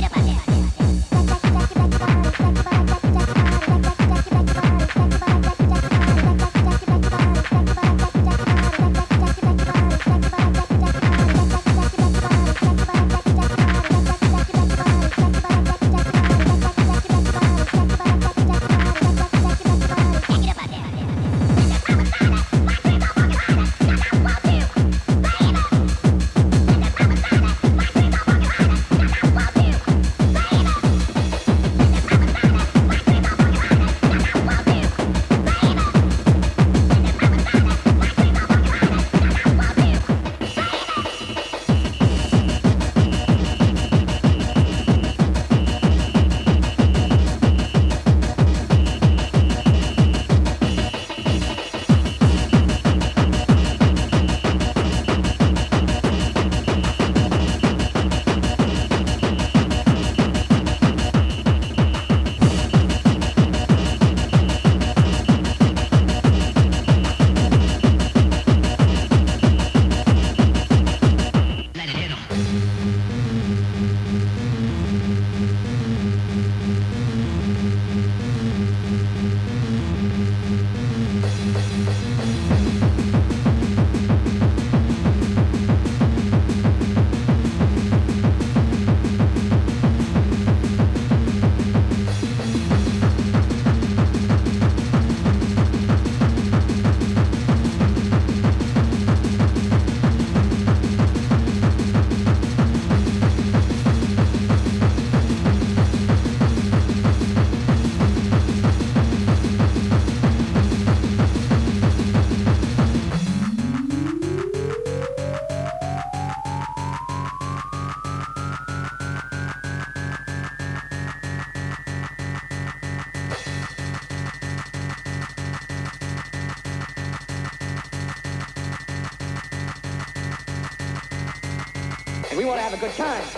talking about this. Want to have a good time.